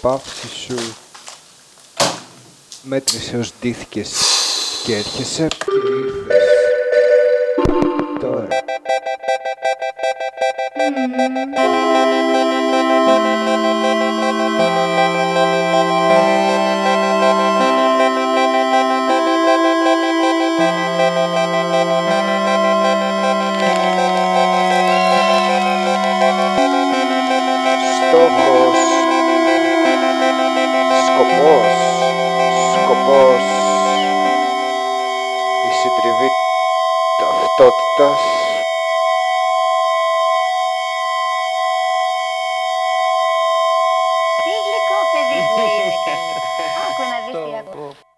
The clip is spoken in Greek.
πάυση σου μέτρησε ως ντύθηκες και έρχεσαι και ήρθες τώρα. Στόχος σκοπός σκοπός η συντριβή ταυτότητας Τι γλυκό παιδί που είναι καλό. Άκου να δεις τι άκου.